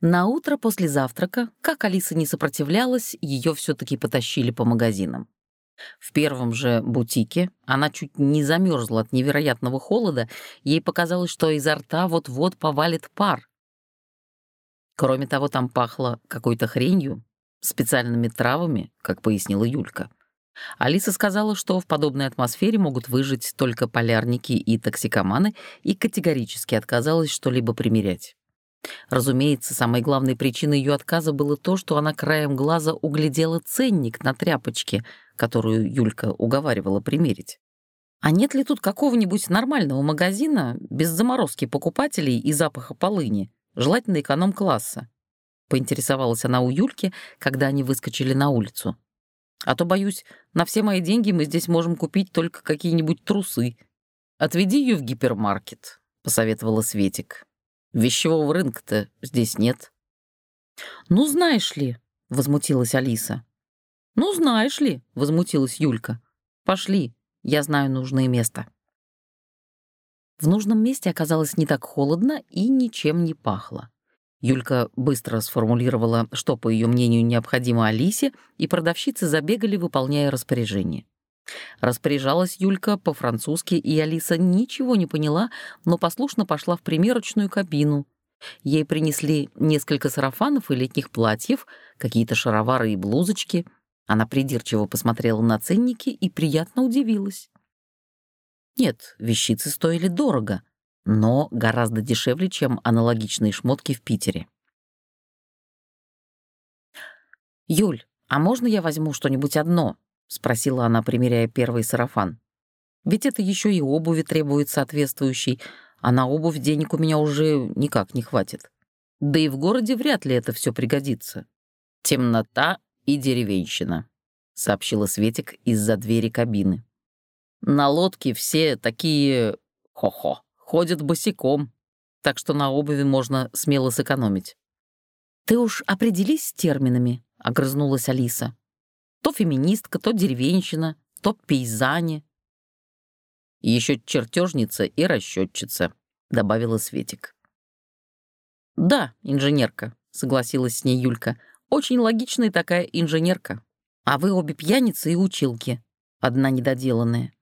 На утро после завтрака, как Алиса не сопротивлялась, ее все-таки потащили по магазинам. В первом же бутике она чуть не замерзла от невероятного холода, ей показалось, что изо рта вот-вот повалит пар. Кроме того, там пахло какой-то хренью, специальными травами, как пояснила Юлька. Алиса сказала, что в подобной атмосфере могут выжить только полярники и токсикоманы, и категорически отказалась что-либо примерять. Разумеется, самой главной причиной ее отказа было то, что она краем глаза углядела ценник на тряпочке, которую Юлька уговаривала примерить. А нет ли тут какого-нибудь нормального магазина без заморозки покупателей и запаха полыни, желательно эконом-класса? Поинтересовалась она у Юльки, когда они выскочили на улицу. А то, боюсь, на все мои деньги мы здесь можем купить только какие-нибудь трусы. Отведи ее в гипермаркет, посоветовала Светик. Вещевого рынка-то здесь нет. Ну, знаешь ли, возмутилась Алиса. Ну, знаешь ли, возмутилась Юлька. Пошли, я знаю нужное место. В нужном месте оказалось не так холодно и ничем не пахло. Юлька быстро сформулировала, что, по ее мнению, необходимо Алисе, и продавщицы забегали, выполняя распоряжение. Распоряжалась Юлька по-французски, и Алиса ничего не поняла, но послушно пошла в примерочную кабину. Ей принесли несколько сарафанов и летних платьев, какие-то шаровары и блузочки. Она придирчиво посмотрела на ценники и приятно удивилась. Нет, вещицы стоили дорого, но гораздо дешевле, чем аналогичные шмотки в Питере. «Юль, а можно я возьму что-нибудь одно?» — спросила она, примеряя первый сарафан. «Ведь это еще и обуви требует соответствующей, а на обувь денег у меня уже никак не хватит. Да и в городе вряд ли это все пригодится. Темнота и деревенщина», — сообщила Светик из-за двери кабины. «На лодке все такие... хо-хо» ходят босиком, так что на обуви можно смело сэкономить. «Ты уж определись с терминами», — огрызнулась Алиса. «То феминистка, то деревенщина, то пейзане». Еще чертежница и расчетчица», — добавила Светик. «Да, инженерка», — согласилась с ней Юлька. «Очень логичная такая инженерка. А вы обе пьяницы и училки. Одна недоделанная».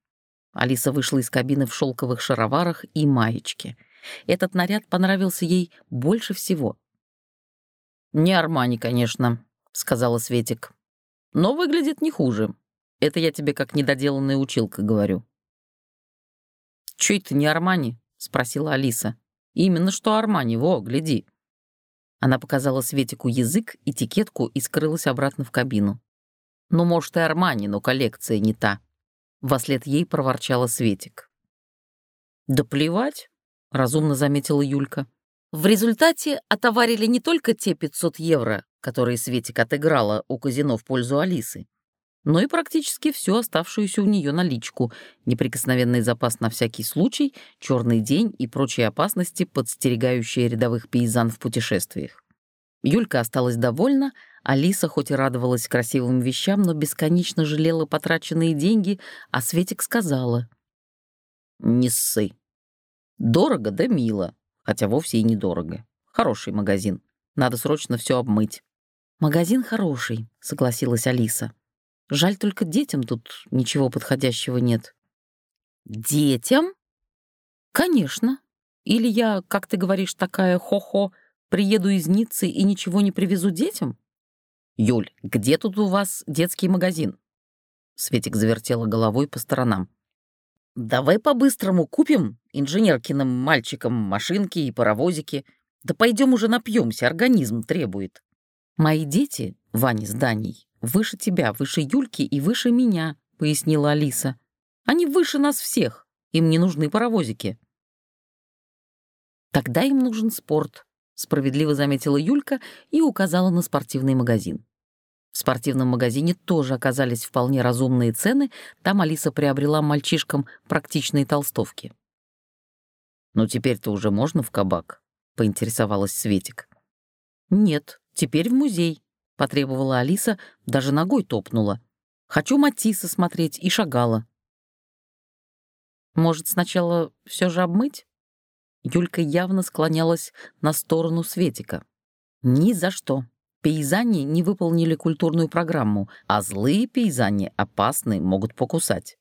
Алиса вышла из кабины в шелковых шароварах и маечке. Этот наряд понравился ей больше всего. «Не Армани, конечно», — сказала Светик. «Но выглядит не хуже. Это я тебе как недоделанная училка говорю». «Чё это не Армани?» — спросила Алиса. «Именно что Армани, во, гляди». Она показала Светику язык, этикетку и скрылась обратно в кабину. «Ну, может, и Армани, но коллекция не та», Вослед ей проворчала Светик. «Да плевать», — разумно заметила Юлька. В результате отоварили не только те 500 евро, которые Светик отыграла у казино в пользу Алисы, но и практически всю оставшуюся у нее наличку, неприкосновенный запас на всякий случай, черный день и прочие опасности, подстерегающие рядовых пейзан в путешествиях. Юлька осталась довольна, Алиса хоть и радовалась красивым вещам, но бесконечно жалела потраченные деньги, а Светик сказала. «Не ссы. Дорого да мило, хотя вовсе и недорого. Хороший магазин. Надо срочно все обмыть». «Магазин хороший», — согласилась Алиса. «Жаль, только детям тут ничего подходящего нет». «Детям?» «Конечно. Или я, как ты говоришь, такая хо-хо, приеду из Ниццы и ничего не привезу детям?» «Юль, где тут у вас детский магазин?» Светик завертела головой по сторонам. «Давай по-быстрому купим инженеркиным мальчикам машинки и паровозики. Да пойдем уже напьемся, организм требует». «Мои дети, Ваня с Даней, выше тебя, выше Юльки и выше меня», — пояснила Алиса. «Они выше нас всех, им не нужны паровозики». «Тогда им нужен спорт», — справедливо заметила Юлька и указала на спортивный магазин. В спортивном магазине тоже оказались вполне разумные цены, там Алиса приобрела мальчишкам практичные толстовки. «Ну теперь-то уже можно в кабак?» — поинтересовалась Светик. «Нет, теперь в музей», — потребовала Алиса, даже ногой топнула. «Хочу Матисса смотреть» и шагала. «Может, сначала все же обмыть?» Юлька явно склонялась на сторону Светика. Ни за что. Пейзани не выполнили культурную программу, а злые пейзани опасны, могут покусать.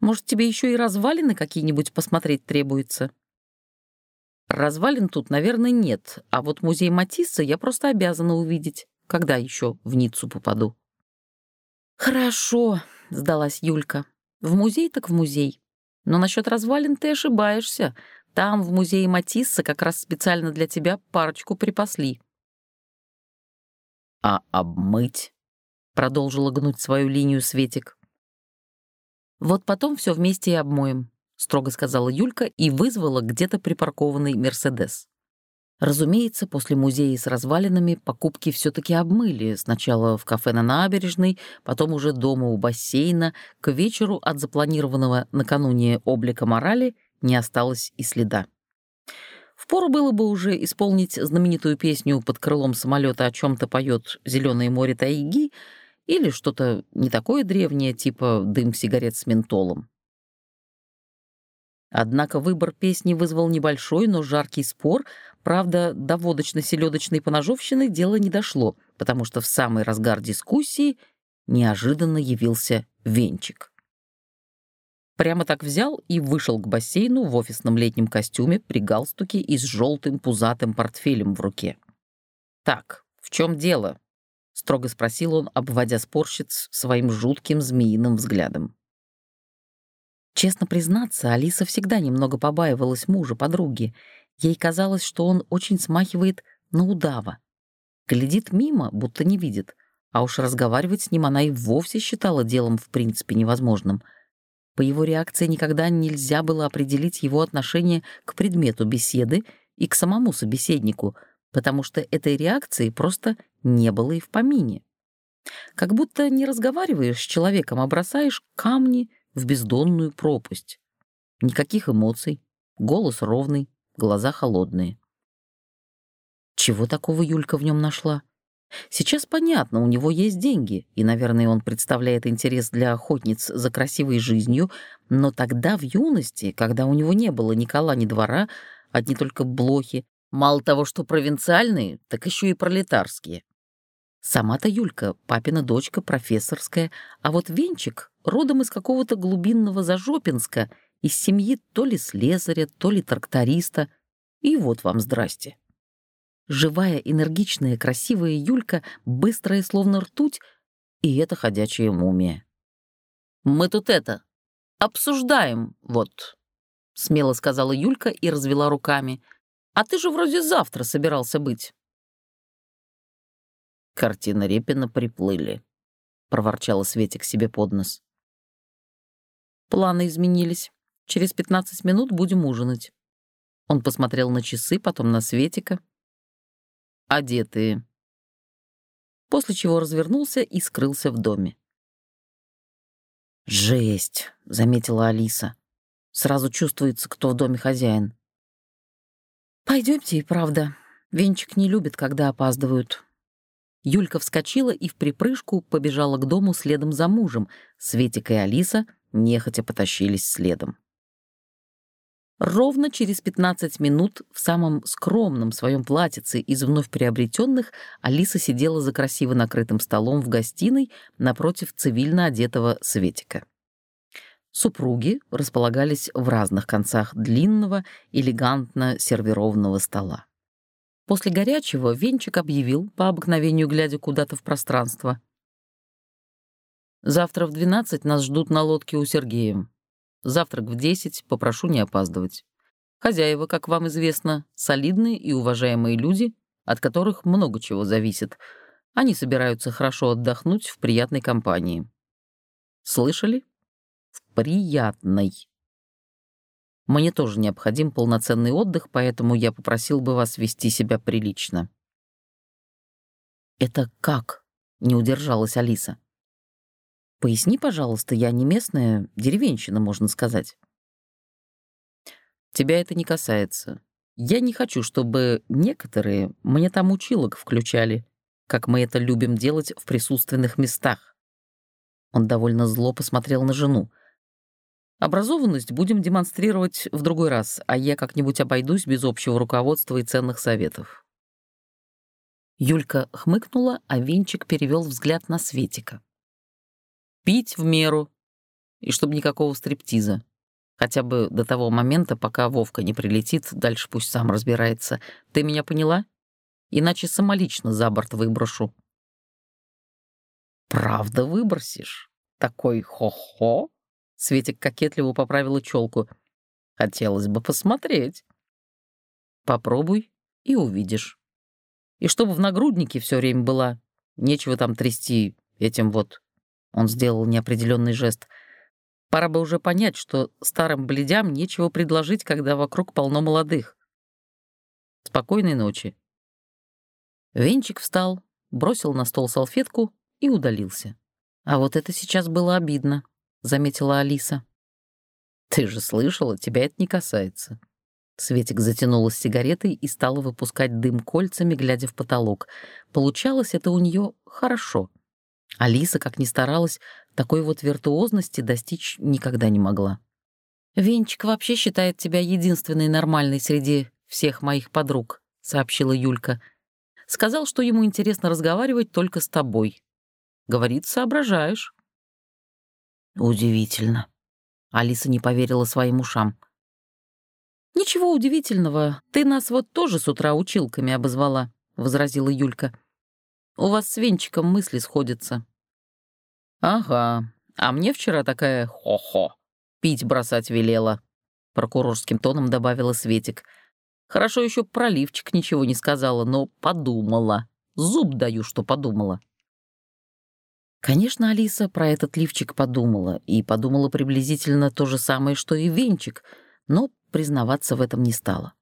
Может, тебе еще и развалины какие-нибудь посмотреть требуется? Развалин тут, наверное, нет, а вот музей Матисса я просто обязана увидеть, когда еще в Ниццу попаду. «Хорошо», — сдалась Юлька. «В музей так в музей. Но насчет развалин ты ошибаешься. Там, в музее Матисса, как раз специально для тебя парочку припасли». «А обмыть?» — продолжила гнуть свою линию Светик. «Вот потом все вместе и обмоем», — строго сказала Юлька и вызвала где-то припаркованный «Мерседес». Разумеется, после музея с развалинами покупки все-таки обмыли. Сначала в кафе на набережной, потом уже дома у бассейна. К вечеру от запланированного накануне облика морали не осталось и следа. Впору было бы уже исполнить знаменитую песню «Под крылом самолета о чем-то поет зеленое море тайги» или что-то не такое древнее, типа «Дым сигарет с ментолом». Однако выбор песни вызвал небольшой, но жаркий спор. Правда, до водочно-селедочной поножовщины дело не дошло, потому что в самый разгар дискуссии неожиданно явился Венчик. Прямо так взял и вышел к бассейну в офисном летнем костюме при галстуке и с желтым пузатым портфелем в руке. «Так, в чем дело?» — строго спросил он, обводя спорщиц своим жутким змеиным взглядом. Честно признаться, Алиса всегда немного побаивалась мужа подруги. Ей казалось, что он очень смахивает на удава. Глядит мимо, будто не видит. А уж разговаривать с ним она и вовсе считала делом в принципе невозможным. По его реакции никогда нельзя было определить его отношение к предмету беседы и к самому собеседнику, потому что этой реакции просто не было и в помине. Как будто не разговариваешь с человеком, а бросаешь камни в бездонную пропасть. Никаких эмоций, голос ровный, глаза холодные. Чего такого Юлька в нем нашла? Сейчас понятно, у него есть деньги, и, наверное, он представляет интерес для охотниц за красивой жизнью, но тогда, в юности, когда у него не было ни кола, ни двора, одни только блохи, мало того, что провинциальные, так еще и пролетарские. Сама-то Юлька, папина дочка, профессорская, а вот Венчик родом из какого-то глубинного Зажопинска, из семьи то ли слесаря, то ли тракториста. И вот вам здрасте. Живая, энергичная, красивая Юлька, быстрая, словно ртуть, и это ходячая мумия. «Мы тут это, обсуждаем, вот», — смело сказала Юлька и развела руками. «А ты же вроде завтра собирался быть». Картины Репина приплыли, — проворчала Светик себе под нос. Планы изменились. Через пятнадцать минут будем ужинать. Он посмотрел на часы, потом на Светика. Одетые. После чего развернулся и скрылся в доме. «Жесть!» — заметила Алиса. «Сразу чувствуется, кто в доме хозяин». Пойдемте и правда. Венчик не любит, когда опаздывают. Юлька вскочила и в припрыжку побежала к дому следом за мужем. Светик и Алиса нехотя потащились следом. Ровно через 15 минут в самом скромном своем платьице из вновь приобретенных Алиса сидела за красиво накрытым столом в гостиной напротив цивильно одетого Светика. Супруги располагались в разных концах длинного, элегантно сервированного стола. После горячего Венчик объявил, по обыкновению глядя куда-то в пространство. «Завтра в двенадцать нас ждут на лодке у Сергея. Завтрак в десять, попрошу не опаздывать. Хозяева, как вам известно, солидные и уважаемые люди, от которых много чего зависит. Они собираются хорошо отдохнуть в приятной компании. Слышали? В приятной. Мне тоже необходим полноценный отдых, поэтому я попросил бы вас вести себя прилично». «Это как?» — не удержалась Алиса. «Поясни, пожалуйста, я не местная, деревенщина, можно сказать». «Тебя это не касается. Я не хочу, чтобы некоторые мне там училок включали, как мы это любим делать в присутственных местах». Он довольно зло посмотрел на жену — Образованность будем демонстрировать в другой раз, а я как-нибудь обойдусь без общего руководства и ценных советов. Юлька хмыкнула, а Венчик перевел взгляд на Светика. «Пить в меру, и чтобы никакого стриптиза. Хотя бы до того момента, пока Вовка не прилетит, дальше пусть сам разбирается. Ты меня поняла? Иначе самолично за борт выброшу». «Правда выбросишь? Такой хо-хо?» Светик кокетливо поправила челку. «Хотелось бы посмотреть». «Попробуй и увидишь. И чтобы в нагруднике все время была. Нечего там трясти этим вот...» Он сделал неопределенный жест. «Пора бы уже понять, что старым бледям нечего предложить, когда вокруг полно молодых. Спокойной ночи». Венчик встал, бросил на стол салфетку и удалился. «А вот это сейчас было обидно», — заметила Алиса. «Ты же слышала, тебя это не касается». Светик затянулась сигаретой и стала выпускать дым кольцами, глядя в потолок. Получалось это у нее хорошо. Алиса, как ни старалась, такой вот виртуозности достичь никогда не могла. «Венчик вообще считает тебя единственной нормальной среди всех моих подруг», — сообщила Юлька. «Сказал, что ему интересно разговаривать только с тобой. Говорит, соображаешь». «Удивительно». Алиса не поверила своим ушам. «Ничего удивительного, ты нас вот тоже с утра училками обозвала», — возразила Юлька. «У вас с Венчиком мысли сходятся». «Ага, а мне вчера такая хо-хо, пить бросать велела», — прокурорским тоном добавила Светик. «Хорошо еще про лифчик ничего не сказала, но подумала. Зуб даю, что подумала». Конечно, Алиса про этот лифчик подумала, и подумала приблизительно то же самое, что и Венчик, но признаваться в этом не стала.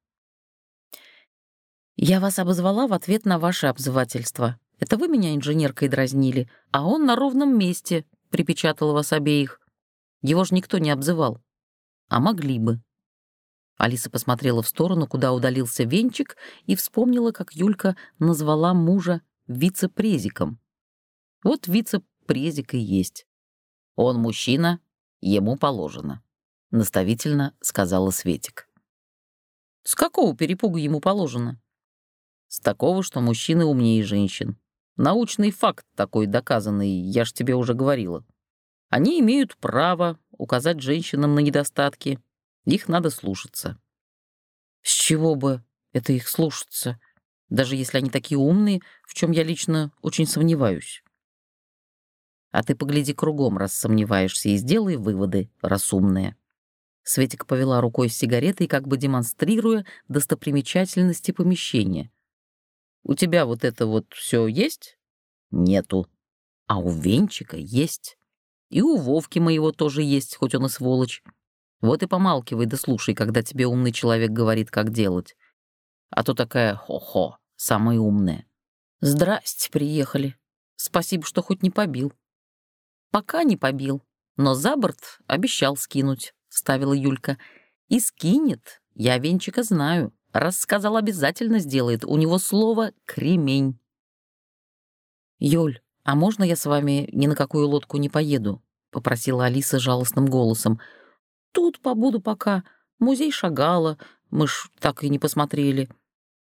«Я вас обозвала в ответ на ваше обзывательство. Это вы меня инженеркой дразнили, а он на ровном месте припечатал вас обеих. Его же никто не обзывал. А могли бы». Алиса посмотрела в сторону, куда удалился венчик, и вспомнила, как Юлька назвала мужа вице-презиком. Вот вице-презик и есть. Он мужчина, ему положено наставительно сказала Светик. С какого перепугу ему положено? С такого, что мужчины умнее женщин. Научный факт такой доказанный, я ж тебе уже говорила. Они имеют право указать женщинам на недостатки. Их надо слушаться. С чего бы это их слушаться, даже если они такие умные, в чем я лично очень сомневаюсь? А ты погляди кругом, раз сомневаешься, и сделай выводы разумные. Светик повела рукой с сигаретой, как бы демонстрируя достопримечательности помещения. «У тебя вот это вот все есть?» «Нету. А у Венчика есть. И у Вовки моего тоже есть, хоть он и сволочь. Вот и помалкивай да слушай, когда тебе умный человек говорит, как делать. А то такая хо-хо, самая умная. Здрасте, приехали. Спасибо, что хоть не побил. Пока не побил, но за борт обещал скинуть. — вставила Юлька. «И скинет. Я Венчика знаю. Раз сказал, обязательно сделает. У него слово «кремень». «Юль, а можно я с вами ни на какую лодку не поеду?» — попросила Алиса жалостным голосом. «Тут побуду пока. Музей шагала. Мы ж так и не посмотрели.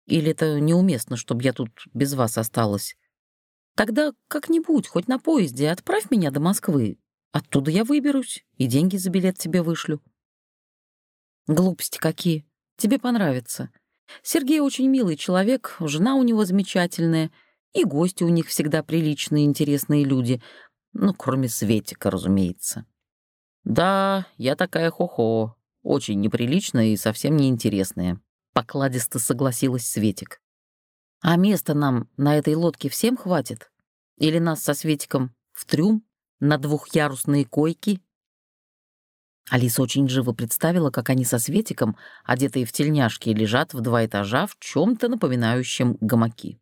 Или это неуместно, чтобы я тут без вас осталась? Тогда как-нибудь, хоть на поезде, отправь меня до Москвы. Оттуда я выберусь и деньги за билет тебе вышлю. Глупости какие. Тебе понравится. Сергей очень милый человек, жена у него замечательная, и гости у них всегда приличные, интересные люди. Ну, кроме Светика, разумеется. Да, я такая хо-хо, очень неприличная и совсем неинтересная. Покладисто согласилась Светик. А места нам на этой лодке всем хватит? Или нас со Светиком в трюм на двухъярусные койки. Алиса очень живо представила, как они со Светиком, одетые в тельняшки, лежат в два этажа в чем то напоминающем гамаки.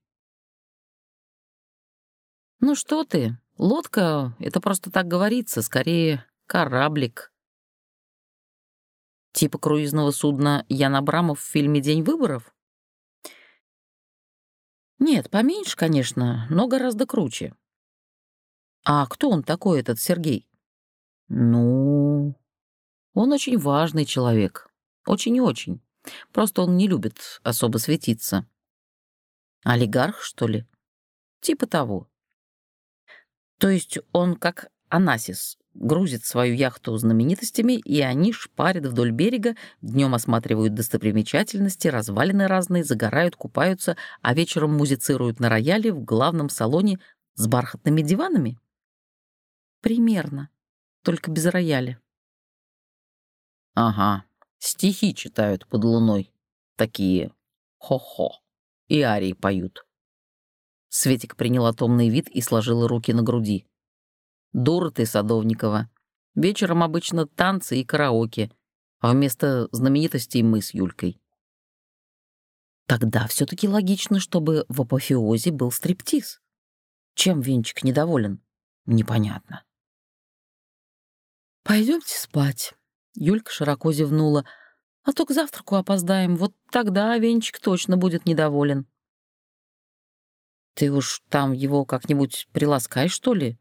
«Ну что ты, лодка — это просто так говорится, скорее кораблик». Типа круизного судна Ян Абрамов в фильме «День выборов»? Нет, поменьше, конечно, но гораздо круче. А кто он такой, этот Сергей? Ну, он очень важный человек. Очень и очень. Просто он не любит особо светиться. Олигарх, что ли? Типа того. То есть он, как Анасис, грузит свою яхту знаменитостями, и они шпарят вдоль берега, днем осматривают достопримечательности, развалины разные, загорают, купаются, а вечером музицируют на рояле в главном салоне с бархатными диванами? Примерно, только без рояля. Ага, стихи читают под луной. Такие хо-хо. И арии поют. Светик приняла томный вид и сложила руки на груди. Дура ты, Садовникова. Вечером обычно танцы и караоке, а вместо знаменитостей мы с Юлькой. Тогда все таки логично, чтобы в апофеозе был стриптиз. Чем Венчик недоволен? Непонятно. Пойдемте спать. Юлька широко зевнула. А то к завтраку опоздаем. Вот тогда Венчик точно будет недоволен. Ты уж там его как-нибудь приласкай, что ли?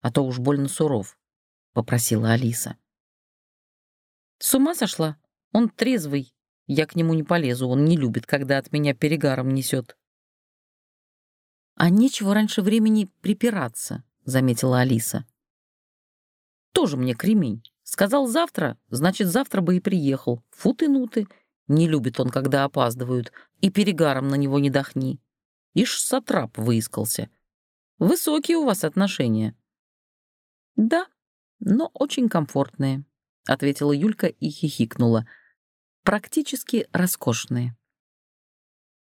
а то уж больно суров», — попросила Алиса. «С ума сошла? Он трезвый. Я к нему не полезу, он не любит, когда от меня перегаром несет». «А нечего раньше времени припираться», — заметила Алиса. «Тоже мне кремень. Сказал завтра, значит, завтра бы и приехал. Фу ты, ну ты. Не любит он, когда опаздывают, и перегаром на него не дохни. Ишь, сатрап выискался. Высокие у вас отношения». «Да, но очень комфортные», — ответила Юлька и хихикнула. «Практически роскошные».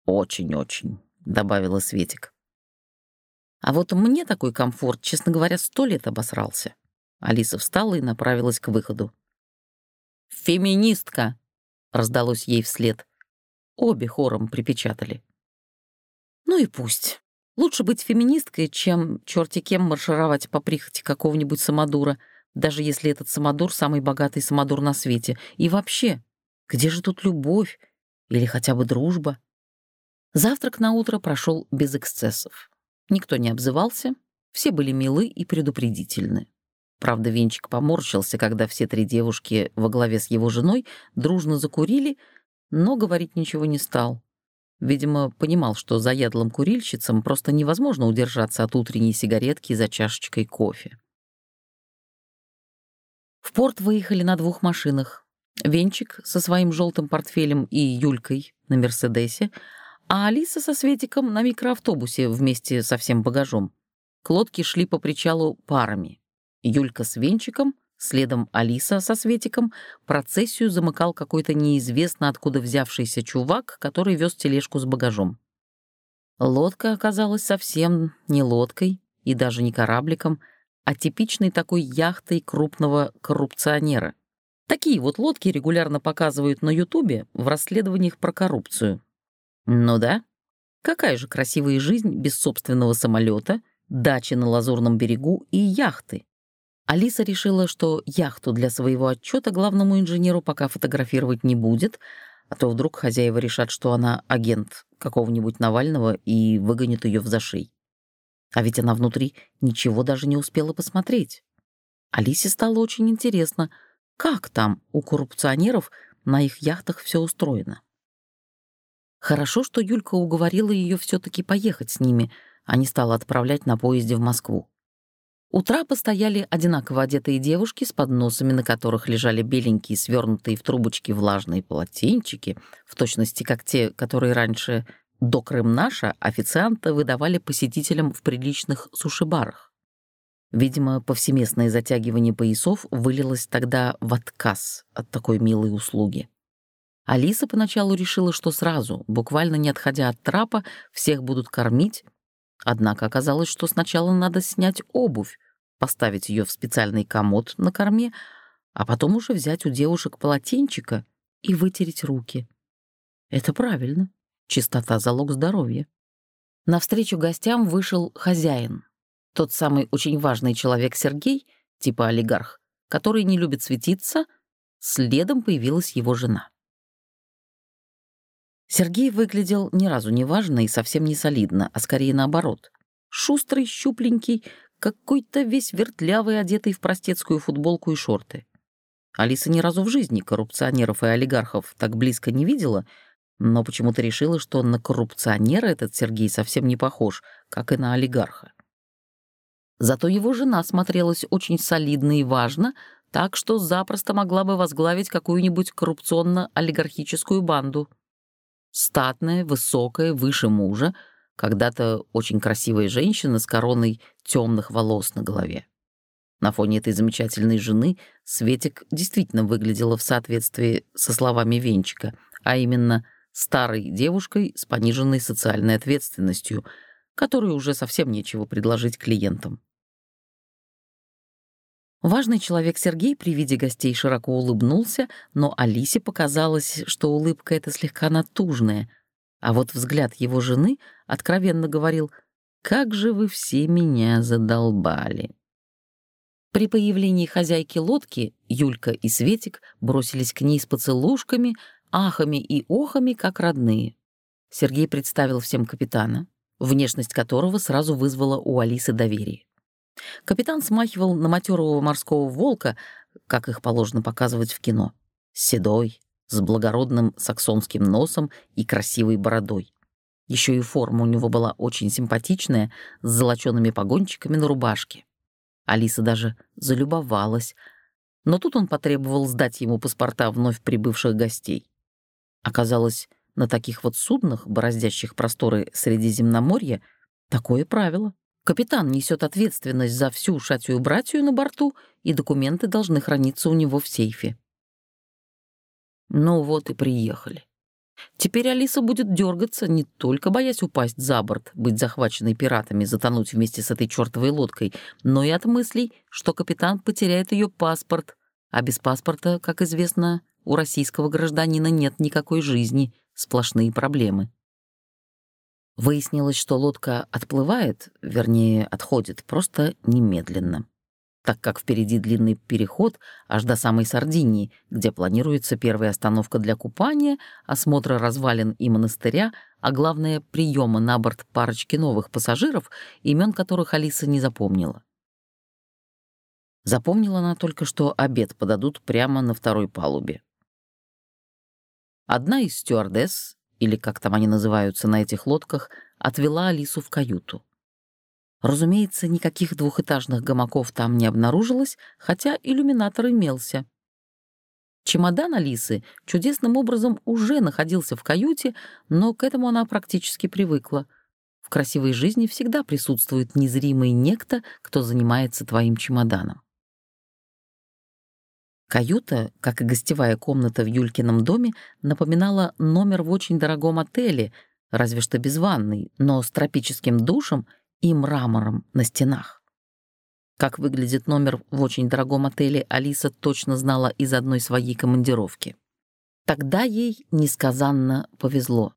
«Очень-очень», — добавила Светик. «А вот мне такой комфорт, честно говоря, сто лет обосрался». Алиса встала и направилась к выходу. «Феминистка!» — раздалось ей вслед. Обе хором припечатали. «Ну и пусть. Лучше быть феминисткой, чем черти кем маршировать по прихоти какого-нибудь самодура, даже если этот самодур — самый богатый самодур на свете. И вообще, где же тут любовь? Или хотя бы дружба? Завтрак на утро прошел без эксцессов. Никто не обзывался, все были милы и предупредительны. Правда, Венчик поморщился, когда все три девушки во главе с его женой дружно закурили, но говорить ничего не стал. Видимо, понимал, что заядлым курильщицам просто невозможно удержаться от утренней сигаретки за чашечкой кофе. В порт выехали на двух машинах. Венчик со своим желтым портфелем и Юлькой на «Мерседесе», а Алиса со Светиком на микроавтобусе вместе со всем багажом. К лодке шли по причалу парами. Юлька с Венчиком — Следом Алиса со Светиком процессию замыкал какой-то неизвестно откуда взявшийся чувак, который вез тележку с багажом. Лодка оказалась совсем не лодкой и даже не корабликом, а типичной такой яхтой крупного коррупционера. Такие вот лодки регулярно показывают на Ютубе в расследованиях про коррупцию. Ну да, какая же красивая жизнь без собственного самолета, дачи на Лазурном берегу и яхты. Алиса решила, что яхту для своего отчета главному инженеру пока фотографировать не будет, а то вдруг хозяева решат, что она агент какого-нибудь Навального и выгонят ее в зашей. А ведь она внутри ничего даже не успела посмотреть. Алисе стало очень интересно, как там у коррупционеров на их яхтах все устроено. Хорошо, что Юлька уговорила ее все-таки поехать с ними, а не стала отправлять на поезде в Москву. У трапа стояли одинаково одетые девушки с подносами, на которых лежали беленькие, свернутые в трубочки влажные полотенчики, в точности как те, которые раньше до Крым-Наша официанты выдавали посетителям в приличных сушибарах. Видимо, повсеместное затягивание поясов вылилось тогда в отказ от такой милой услуги. Алиса поначалу решила, что сразу, буквально не отходя от трапа, всех будут кормить, Однако оказалось, что сначала надо снять обувь, поставить ее в специальный комод на корме, а потом уже взять у девушек полотенчика и вытереть руки. Это правильно. Чистота — залог здоровья. Навстречу гостям вышел хозяин. Тот самый очень важный человек Сергей, типа олигарх, который не любит светиться, следом появилась его жена. Сергей выглядел ни разу не важно и совсем не солидно, а скорее наоборот. Шустрый, щупленький, какой-то весь вертлявый, одетый в простецкую футболку и шорты. Алиса ни разу в жизни коррупционеров и олигархов так близко не видела, но почему-то решила, что на коррупционера этот Сергей совсем не похож, как и на олигарха. Зато его жена смотрелась очень солидно и важно, так что запросто могла бы возглавить какую-нибудь коррупционно-олигархическую банду. Статная, высокая, выше мужа, когда-то очень красивая женщина с короной темных волос на голове. На фоне этой замечательной жены Светик действительно выглядела в соответствии со словами Венчика, а именно старой девушкой с пониженной социальной ответственностью, которой уже совсем нечего предложить клиентам. Важный человек Сергей при виде гостей широко улыбнулся, но Алисе показалось, что улыбка эта слегка натужная, а вот взгляд его жены откровенно говорил «Как же вы все меня задолбали!» При появлении хозяйки лодки Юлька и Светик бросились к ней с поцелушками, ахами и охами, как родные. Сергей представил всем капитана, внешность которого сразу вызвала у Алисы доверие. Капитан смахивал на матерого морского волка, как их положено показывать в кино, седой, с благородным саксонским носом и красивой бородой. Еще и форма у него была очень симпатичная, с золочеными погончиками на рубашке. Алиса даже залюбовалась. Но тут он потребовал сдать ему паспорта вновь прибывших гостей. Оказалось, на таких вот суднах, бороздящих просторы Средиземноморья, такое правило. Капитан несет ответственность за всю шатью братью на борту, и документы должны храниться у него в сейфе. Ну вот и приехали. Теперь Алиса будет дергаться, не только боясь упасть за борт, быть захваченной пиратами, затонуть вместе с этой чертовой лодкой, но и от мыслей, что капитан потеряет ее паспорт, а без паспорта, как известно, у российского гражданина нет никакой жизни, сплошные проблемы. Выяснилось, что лодка отплывает, вернее, отходит, просто немедленно так как впереди длинный переход аж до самой Сардинии, где планируется первая остановка для купания, осмотра развалин и монастыря, а главное — приема на борт парочки новых пассажиров, имен которых Алиса не запомнила. Запомнила она только, что обед подадут прямо на второй палубе. Одна из стюардесс, или как там они называются на этих лодках, отвела Алису в каюту. Разумеется, никаких двухэтажных гамаков там не обнаружилось, хотя иллюминатор имелся. Чемодан Алисы чудесным образом уже находился в каюте, но к этому она практически привыкла. В красивой жизни всегда присутствует незримый некто, кто занимается твоим чемоданом. Каюта, как и гостевая комната в Юлькином доме, напоминала номер в очень дорогом отеле, разве что без ванной, но с тропическим душем и мрамором на стенах. Как выглядит номер в очень дорогом отеле, Алиса точно знала из одной своей командировки. Тогда ей несказанно повезло.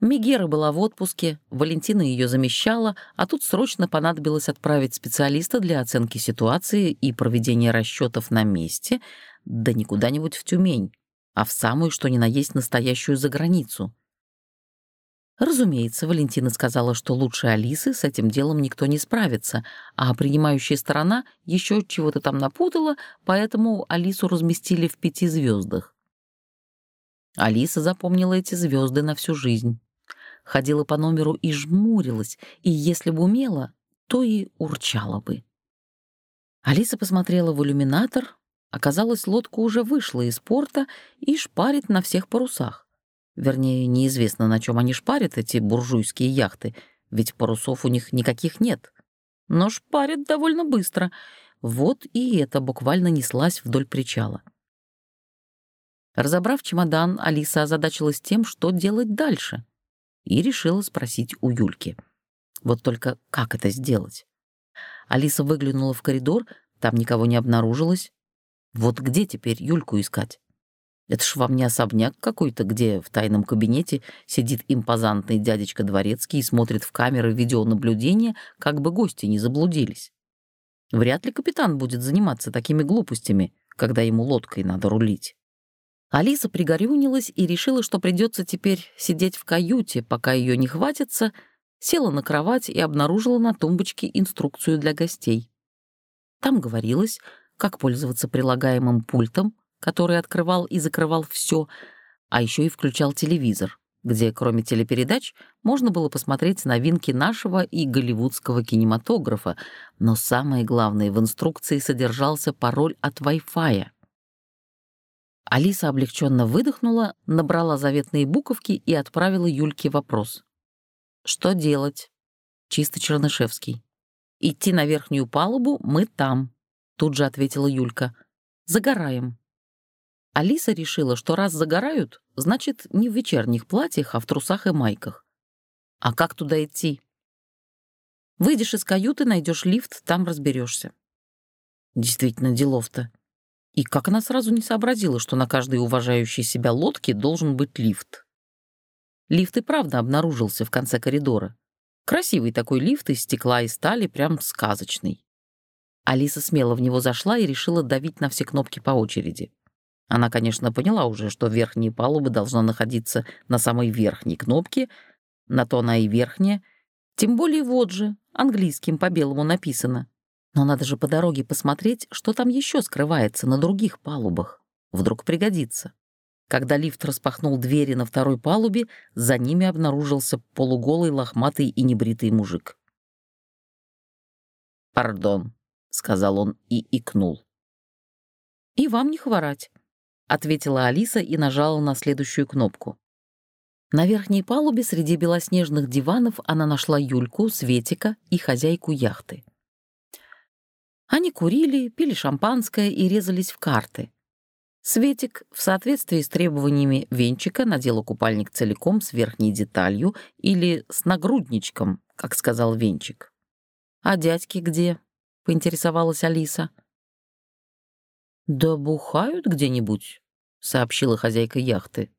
Мегера была в отпуске, Валентина ее замещала, а тут срочно понадобилось отправить специалиста для оценки ситуации и проведения расчетов на месте, да не куда-нибудь в Тюмень, а в самую, что ни на есть, настоящую заграницу, Разумеется, Валентина сказала, что лучше Алисы с этим делом никто не справится, а принимающая сторона еще чего-то там напутала, поэтому Алису разместили в пяти звездах. Алиса запомнила эти звезды на всю жизнь. Ходила по номеру и жмурилась, и если бы умела, то и урчала бы. Алиса посмотрела в иллюминатор. Оказалось, лодка уже вышла из порта и шпарит на всех парусах. Вернее, неизвестно, на чем они шпарят, эти буржуйские яхты, ведь парусов у них никаких нет. Но шпарят довольно быстро. Вот и это буквально неслась вдоль причала. Разобрав чемодан, Алиса озадачилась тем, что делать дальше, и решила спросить у Юльки. Вот только как это сделать? Алиса выглянула в коридор, там никого не обнаружилось. Вот где теперь Юльку искать? Это ж вам не особняк какой-то, где в тайном кабинете сидит импозантный дядечка Дворецкий и смотрит в камеры видеонаблюдения, как бы гости не заблудились. Вряд ли капитан будет заниматься такими глупостями, когда ему лодкой надо рулить. Алиса пригорюнилась и решила, что придется теперь сидеть в каюте, пока ее не хватится, села на кровать и обнаружила на тумбочке инструкцию для гостей. Там говорилось, как пользоваться прилагаемым пультом, который открывал и закрывал все, А еще и включал телевизор, где, кроме телепередач, можно было посмотреть новинки нашего и голливудского кинематографа, но самое главное, в инструкции содержался пароль от Wi-Fi. Алиса облегченно выдохнула, набрала заветные буковки и отправила Юльке вопрос. «Что делать?» Чисто Чернышевский. «Идти на верхнюю палубу, мы там», — тут же ответила Юлька. «Загораем». Алиса решила, что раз загорают, значит, не в вечерних платьях, а в трусах и майках. А как туда идти? Выйдешь из каюты, найдешь лифт, там разберешься. Действительно, делов-то. И как она сразу не сообразила, что на каждой уважающей себя лодке должен быть лифт? Лифт и правда обнаружился в конце коридора. Красивый такой лифт из стекла и стали, прям сказочный. Алиса смело в него зашла и решила давить на все кнопки по очереди. Она, конечно, поняла уже, что верхняя палуба должна находиться на самой верхней кнопке, на то она и верхняя. Тем более вот же, английским по белому написано. Но надо же по дороге посмотреть, что там еще скрывается на других палубах. Вдруг пригодится. Когда лифт распахнул двери на второй палубе, за ними обнаружился полуголый, лохматый и небритый мужик. «Пардон», — сказал он и икнул. «И вам не хворать», — ответила Алиса и нажала на следующую кнопку. На верхней палубе среди белоснежных диванов она нашла Юльку, Светика и хозяйку яхты. Они курили, пили шампанское и резались в карты. Светик в соответствии с требованиями венчика надела купальник целиком с верхней деталью или с нагрудничком, как сказал венчик. «А дядьки где?» — поинтересовалась Алиса. «Да бухают где-нибудь», — сообщила хозяйка яхты.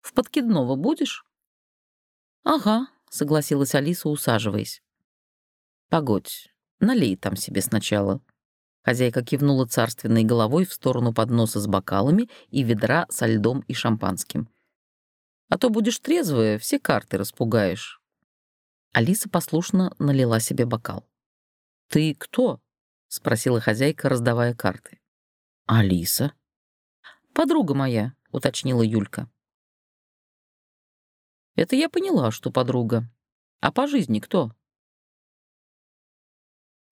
«В подкидного будешь?» «Ага», — согласилась Алиса, усаживаясь. «Погодь, Налей там себе сначала». Хозяйка кивнула царственной головой в сторону подноса с бокалами и ведра со льдом и шампанским. «А то будешь трезвая, все карты распугаешь». Алиса послушно налила себе бокал. «Ты кто?» — спросила хозяйка, раздавая карты. «Алиса». «Подруга моя», — уточнила Юлька. «Это я поняла, что подруга. А по жизни кто?»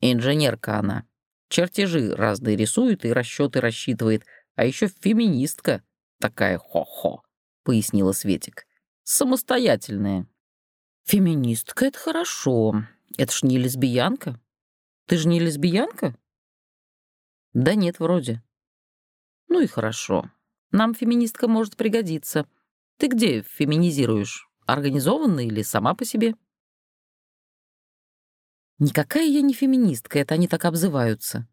Инженерка она. Чертежи разные рисует и расчеты рассчитывает, а еще феминистка такая хо-хо, пояснила Светик. Самостоятельная. Феминистка — это хорошо. Это ж не лесбиянка. Ты же не лесбиянка? Да нет, вроде. Ну и хорошо. Нам феминистка может пригодиться. Ты где феминизируешь? Организованно или сама по себе? Никакая я не феминистка, это они так обзываются.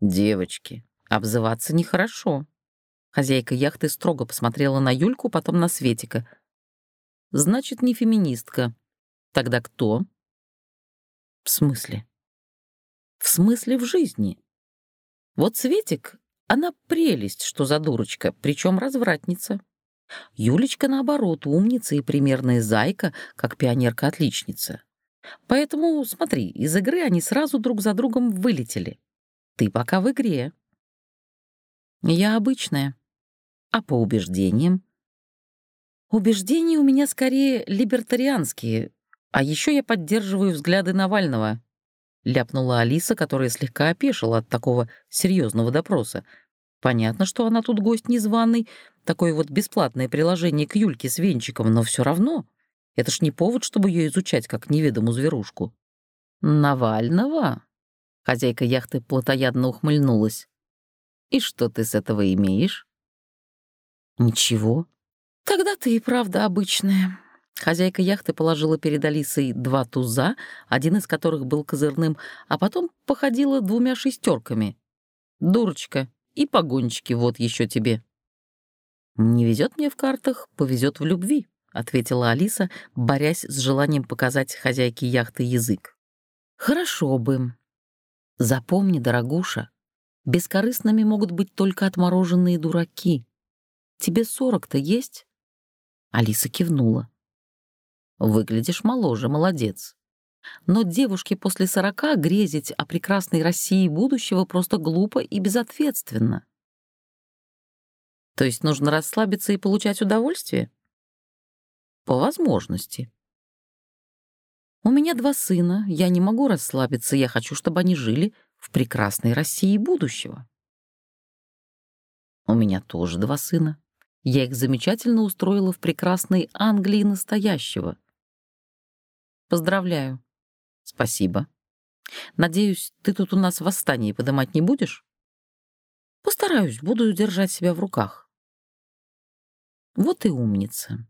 Девочки, обзываться нехорошо. Хозяйка яхты строго посмотрела на Юльку, потом на Светика. Значит, не феминистка. Тогда кто? В смысле? В смысле в жизни. Вот Светик, она прелесть, что за дурочка, причем развратница. Юлечка, наоборот, умница и примерная зайка, как пионерка-отличница. Поэтому, смотри, из игры они сразу друг за другом вылетели. Ты пока в игре. Я обычная. А по убеждениям? Убеждения у меня скорее либертарианские, а еще я поддерживаю взгляды Навального. Ляпнула Алиса, которая слегка опешила от такого серьезного допроса. Понятно, что она тут гость незваный, такое вот бесплатное приложение к Юльке с венчиком, но все равно. Это ж не повод, чтобы ее изучать как неведомую зверушку. Навального? Хозяйка яхты плотоядно ухмыльнулась. И что ты с этого имеешь? Ничего. Тогда ты и правда обычная. Хозяйка яхты положила перед Алисой два туза, один из которых был козырным, а потом походила двумя шестерками. Дурочка, и погончики вот еще тебе. Не везет мне в картах, повезет в любви ответила Алиса, борясь с желанием показать хозяйке яхты язык. Хорошо бы. Запомни, дорогуша, бескорыстными могут быть только отмороженные дураки. Тебе сорок-то есть? Алиса кивнула. Выглядишь моложе, молодец. Но девушке после сорока грезить о прекрасной России будущего просто глупо и безответственно. То есть нужно расслабиться и получать удовольствие? По возможности. У меня два сына, я не могу расслабиться, я хочу, чтобы они жили в прекрасной России будущего. У меня тоже два сына. Я их замечательно устроила в прекрасной Англии настоящего. Поздравляю. Спасибо. Надеюсь, ты тут у нас восстание подымать не будешь? Постараюсь, буду держать себя в руках. Вот и умница,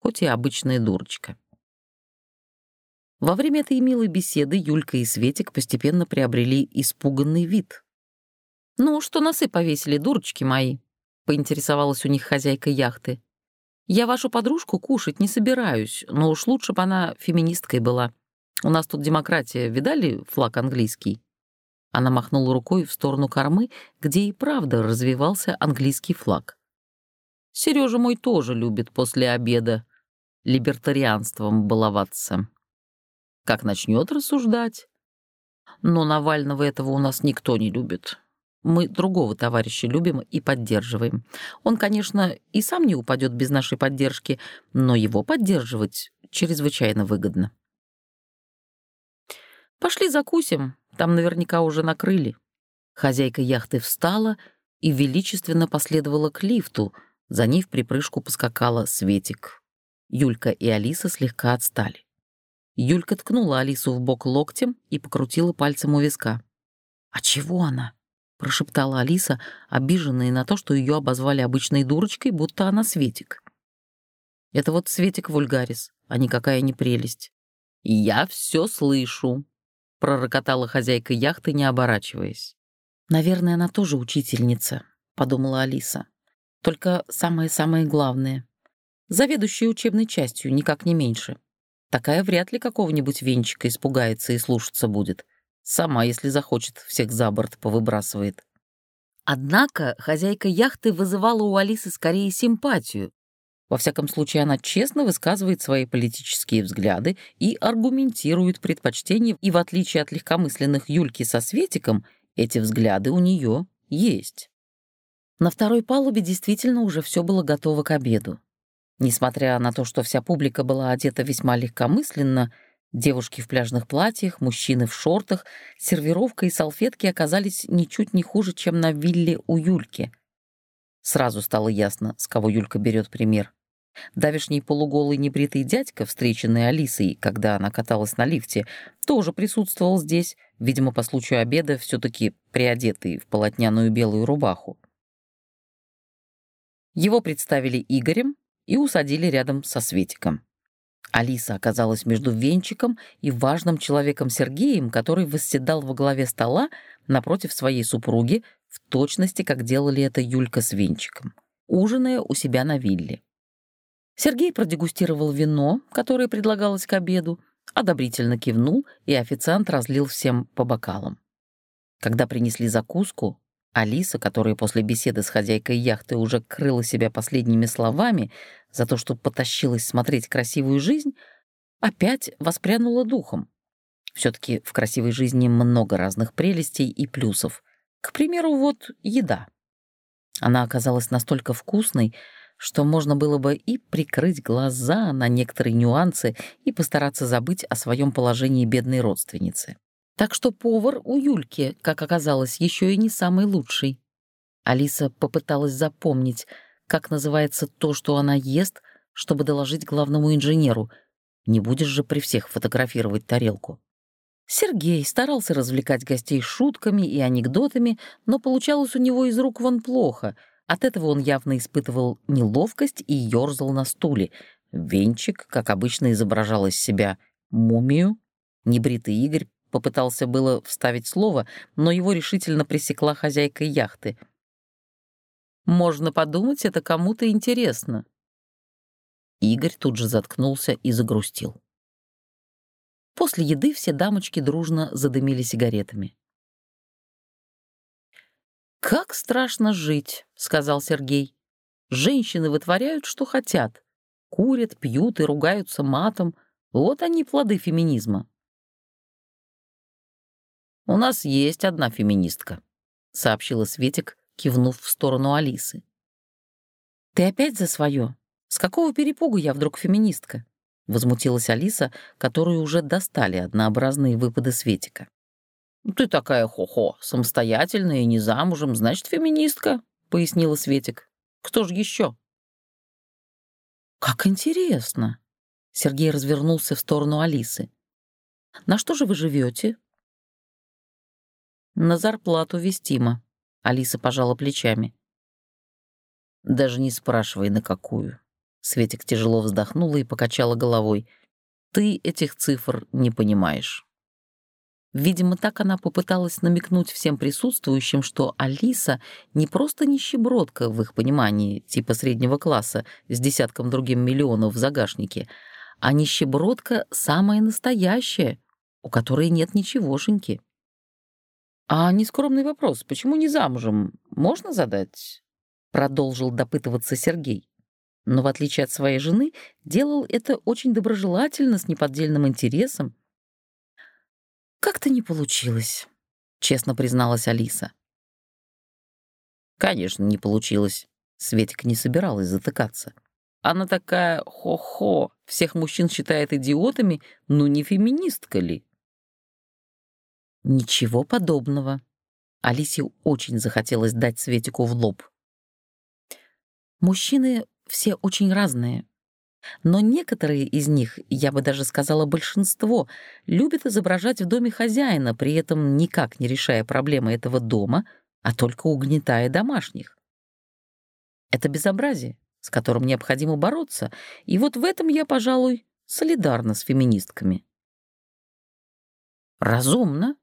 хоть и обычная дурочка. Во время этой милой беседы Юлька и Светик постепенно приобрели испуганный вид. «Ну, что носы повесили, дурочки мои?» — поинтересовалась у них хозяйка яхты. «Я вашу подружку кушать не собираюсь, но уж лучше бы она феминисткой была. У нас тут демократия. Видали флаг английский?» Она махнула рукой в сторону кормы, где и правда развивался английский флаг. Сережа мой тоже любит после обеда либертарианством баловаться как начнет рассуждать. Но Навального этого у нас никто не любит. Мы другого товарища любим и поддерживаем. Он, конечно, и сам не упадет без нашей поддержки, но его поддерживать чрезвычайно выгодно. Пошли закусим, там наверняка уже накрыли. Хозяйка яхты встала и величественно последовала к лифту, за ней в припрыжку поскакала Светик. Юлька и Алиса слегка отстали. Юлька ткнула Алису в бок локтем и покрутила пальцем у виска. «А чего она?» — прошептала Алиса, обиженная на то, что ее обозвали обычной дурочкой, будто она Светик. «Это вот Светик Вульгарис, а никакая не прелесть». «Я все слышу», — пророкотала хозяйка яхты, не оборачиваясь. «Наверное, она тоже учительница», — подумала Алиса. «Только самое-самое главное. Заведующая учебной частью, никак не меньше». Такая вряд ли какого-нибудь венчика испугается и слушаться будет. Сама, если захочет, всех за борт повыбрасывает. Однако хозяйка яхты вызывала у Алисы скорее симпатию. Во всяком случае, она честно высказывает свои политические взгляды и аргументирует предпочтения, и в отличие от легкомысленных Юльки со Светиком, эти взгляды у нее есть. На второй палубе действительно уже все было готово к обеду. Несмотря на то, что вся публика была одета весьма легкомысленно, девушки в пляжных платьях, мужчины в шортах, сервировка и салфетки оказались ничуть не хуже, чем на вилле у Юльки. Сразу стало ясно, с кого Юлька берет пример. Давишний полуголый небритый дядька, встреченный Алисой, когда она каталась на лифте, тоже присутствовал здесь, видимо, по случаю обеда, все таки приодетый в полотняную белую рубаху. Его представили Игорем, и усадили рядом со Светиком. Алиса оказалась между Венчиком и важным человеком Сергеем, который восседал во главе стола напротив своей супруги, в точности, как делали это Юлька с Венчиком, ужиная у себя на вилле. Сергей продегустировал вино, которое предлагалось к обеду, одобрительно кивнул, и официант разлил всем по бокалам. Когда принесли закуску, Алиса, которая после беседы с хозяйкой яхты уже крыла себя последними словами за то, что потащилась смотреть красивую жизнь, опять воспрянула духом. все таки в красивой жизни много разных прелестей и плюсов. К примеру, вот еда. Она оказалась настолько вкусной, что можно было бы и прикрыть глаза на некоторые нюансы и постараться забыть о своем положении бедной родственницы. Так что повар у Юльки, как оказалось, еще и не самый лучший. Алиса попыталась запомнить, как называется то, что она ест, чтобы доложить главному инженеру. Не будешь же при всех фотографировать тарелку. Сергей старался развлекать гостей шутками и анекдотами, но получалось у него из рук вон плохо. От этого он явно испытывал неловкость и ёрзал на стуле. Венчик, как обычно, изображал из себя мумию. Небритый Игорь Попытался было вставить слово, но его решительно пресекла хозяйка яхты. «Можно подумать, это кому-то интересно». Игорь тут же заткнулся и загрустил. После еды все дамочки дружно задымили сигаретами. «Как страшно жить», — сказал Сергей. «Женщины вытворяют, что хотят. Курят, пьют и ругаются матом. Вот они плоды феминизма. «У нас есть одна феминистка», — сообщила Светик, кивнув в сторону Алисы. «Ты опять за свое? С какого перепугу я вдруг феминистка?» — возмутилась Алиса, которую уже достали однообразные выпады Светика. «Ты такая хо-хо, самостоятельная и не замужем, значит, феминистка», — пояснила Светик. «Кто же еще?» «Как интересно!» Сергей развернулся в сторону Алисы. «На что же вы живете?» «На зарплату вестима», — Алиса пожала плечами. «Даже не спрашивай, на какую». Светик тяжело вздохнула и покачала головой. «Ты этих цифр не понимаешь». Видимо, так она попыталась намекнуть всем присутствующим, что Алиса не просто нищебродка в их понимании, типа среднего класса, с десятком другим миллионов в загашнике, а нищебродка самая настоящая, у которой нет ничегошеньки. «А нескромный вопрос, почему не замужем, можно задать?» Продолжил допытываться Сергей. Но в отличие от своей жены, делал это очень доброжелательно, с неподдельным интересом, «Как-то не получилось», — честно призналась Алиса. «Конечно, не получилось». Светик не собиралась затыкаться. Она такая хо-хо, всех мужчин считает идиотами, ну не феминистка ли? Ничего подобного. Алисе очень захотелось дать Светику в лоб. Мужчины все очень разные. Но некоторые из них, я бы даже сказала большинство, любят изображать в доме хозяина, при этом никак не решая проблемы этого дома, а только угнетая домашних. Это безобразие, с которым необходимо бороться, и вот в этом я, пожалуй, солидарна с феминистками. «Разумно.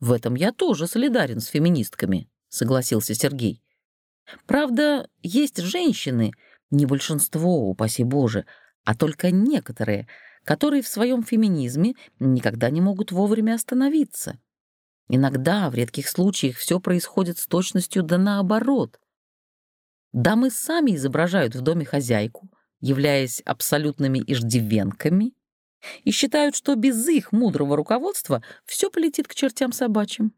В этом я тоже солидарен с феминистками», — согласился Сергей. «Правда, есть женщины — не большинство, упаси Боже, а только некоторые, которые в своем феминизме никогда не могут вовремя остановиться. Иногда, в редких случаях, все происходит с точностью да наоборот. Дамы сами изображают в доме хозяйку, являясь абсолютными иждивенками, и считают, что без их мудрого руководства все полетит к чертям собачьим.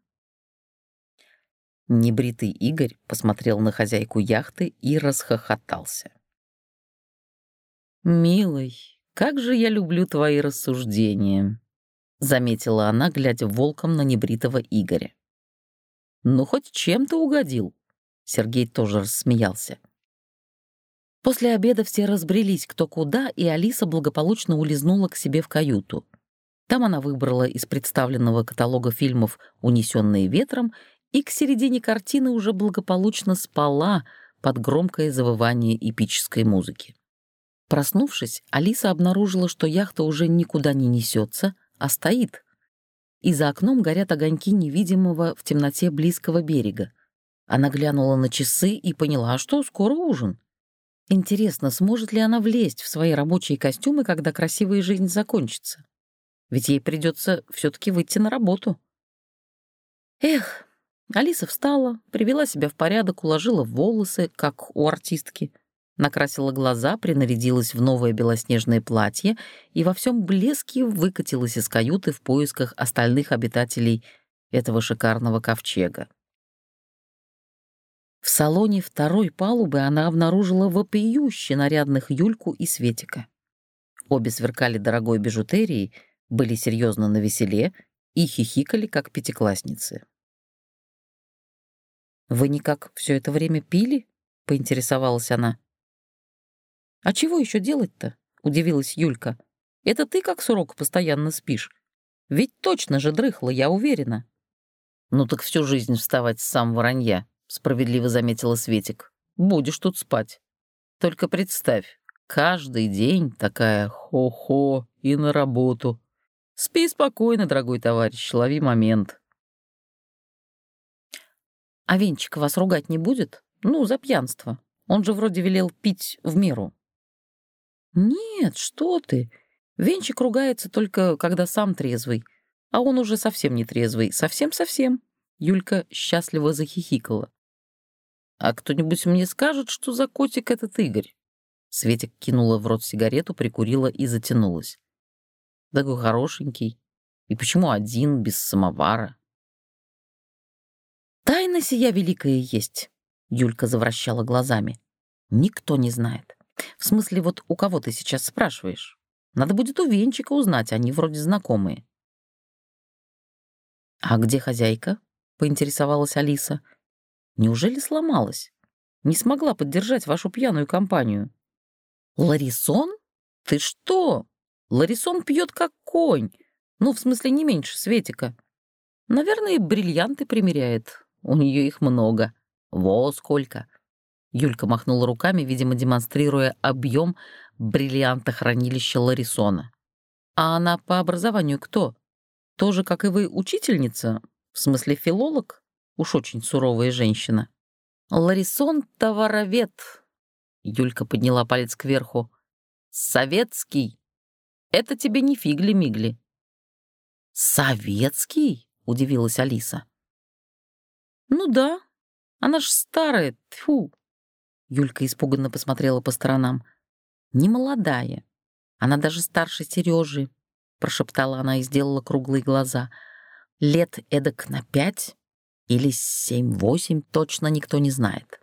Небритый Игорь посмотрел на хозяйку яхты и расхохотался. «Милый, как же я люблю твои рассуждения», — заметила она, глядя волком на небритого Игоря. «Ну, хоть чем-то угодил», — Сергей тоже рассмеялся. После обеда все разбрелись кто куда, и Алиса благополучно улизнула к себе в каюту. Там она выбрала из представленного каталога фильмов «Унесенные ветром» и к середине картины уже благополучно спала под громкое завывание эпической музыки. Проснувшись, Алиса обнаружила, что яхта уже никуда не несется, а стоит. И за окном горят огоньки невидимого в темноте близкого берега. Она глянула на часы и поняла, что скоро ужин. Интересно, сможет ли она влезть в свои рабочие костюмы, когда красивая жизнь закончится? Ведь ей придется все-таки выйти на работу. Эх, Алиса встала, привела себя в порядок, уложила волосы, как у артистки — накрасила глаза, принарядилась в новое белоснежное платье и во всем блеске выкатилась из каюты в поисках остальных обитателей этого шикарного ковчега. В салоне второй палубы она обнаружила вопиюще нарядных Юльку и Светика. Обе сверкали дорогой бижутерией, были серьезно на веселе и хихикали, как пятиклассницы. «Вы никак все это время пили?» — поинтересовалась она. «А чего еще делать-то?» — удивилась Юлька. «Это ты как сурок постоянно спишь? Ведь точно же дрыхла, я уверена». «Ну так всю жизнь вставать с самого ранья», — справедливо заметила Светик. «Будешь тут спать. Только представь, каждый день такая хо-хо и на работу. Спи спокойно, дорогой товарищ, лови момент». «А Венчик вас ругать не будет? Ну, за пьянство. Он же вроде велел пить в меру». «Нет, что ты! Венчик ругается только, когда сам трезвый, а он уже совсем не трезвый, совсем-совсем». Юлька счастливо захихикала. «А кто-нибудь мне скажет, что за котик этот Игорь?» Светик кинула в рот сигарету, прикурила и затянулась. «Такой хорошенький. И почему один, без самовара?» «Тайна сия великая есть», — Юлька завращала глазами. Никто не знает. В смысле, вот у кого ты сейчас спрашиваешь? Надо будет у Венчика узнать, они вроде знакомые. «А где хозяйка?» — поинтересовалась Алиса. «Неужели сломалась? Не смогла поддержать вашу пьяную компанию?» «Ларисон? Ты что? Ларисон пьет как конь. Ну, в смысле, не меньше Светика. Наверное, бриллианты примеряет. У нее их много. Во сколько!» Юлька махнула руками, видимо, демонстрируя объем бриллиантохранилища Ларисона. «А она по образованию кто? Тоже, как и вы, учительница? В смысле, филолог? Уж очень суровая женщина». «Ларисон — товаровед», — Юлька подняла палец кверху. «Советский. Это тебе не фигли-мигли». «Советский?» — удивилась Алиса. «Ну да, она ж старая, тьфу!» Юлька испуганно посмотрела по сторонам. «Не молодая. Она даже старше Сережи», — прошептала она и сделала круглые глаза. «Лет эдак на пять или семь-восемь, точно никто не знает».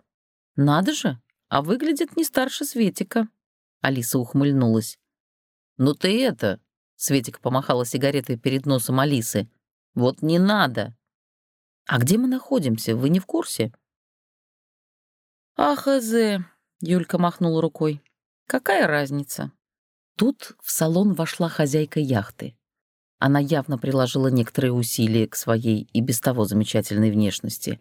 «Надо же, а выглядит не старше Светика», — Алиса ухмыльнулась. «Ну ты это...» — Светик помахала сигаретой перед носом Алисы. «Вот не надо!» «А где мы находимся, вы не в курсе?» «Ах, Эзе!» — Юлька махнула рукой. «Какая разница?» Тут в салон вошла хозяйка яхты. Она явно приложила некоторые усилия к своей и без того замечательной внешности.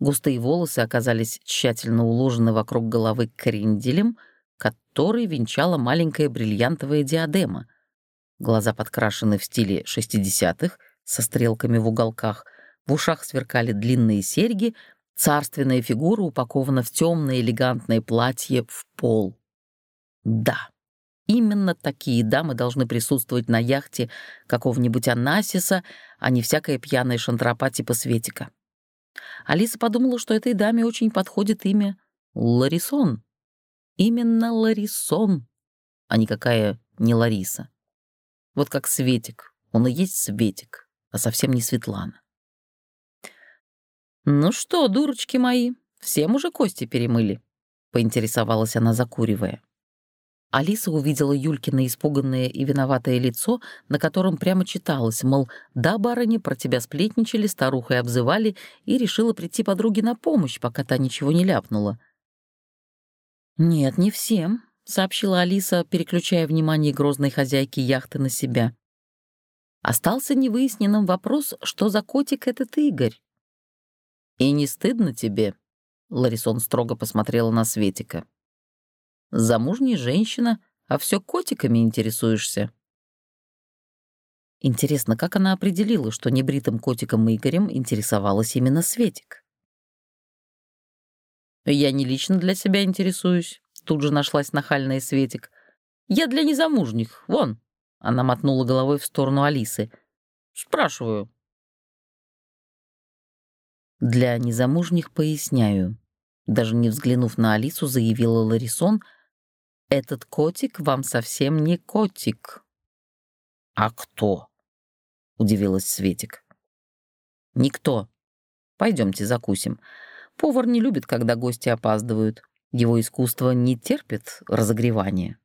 Густые волосы оказались тщательно уложены вокруг головы кренделем, который венчала маленькая бриллиантовая диадема. Глаза подкрашены в стиле 60-х, со стрелками в уголках, в ушах сверкали длинные серьги — Царственная фигура упакована в темное элегантное платье в пол. Да, именно такие дамы должны присутствовать на яхте какого-нибудь Анасиса, а не всякая пьяная шантропа типа Светика. Алиса подумала, что этой даме очень подходит имя Ларисон. Именно Ларисон, а никакая не Лариса. Вот как Светик, он и есть Светик, а совсем не Светлана. «Ну что, дурочки мои, всем уже кости перемыли?» — поинтересовалась она, закуривая. Алиса увидела Юлькино испуганное и виноватое лицо, на котором прямо читалось, мол, да, барыни, про тебя сплетничали, старухой обзывали, и решила прийти подруге на помощь, пока та ничего не ляпнула. «Нет, не всем», — сообщила Алиса, переключая внимание грозной хозяйки яхты на себя. Остался невыясненным вопрос, что за котик этот Игорь. «И не стыдно тебе?» — Ларисон строго посмотрела на Светика. «Замужняя женщина, а все котиками интересуешься». Интересно, как она определила, что небритым котиком Игорем интересовалась именно Светик? «Я не лично для себя интересуюсь», — тут же нашлась нахальная Светик. «Я для незамужних, вон», — она мотнула головой в сторону Алисы. «Спрашиваю, для незамужних поясняю. Даже не взглянув на Алису, заявила Ларисон, «Этот котик вам совсем не котик». «А кто?» — удивилась Светик. «Никто. Пойдемте закусим. Повар не любит, когда гости опаздывают. Его искусство не терпит разогревания».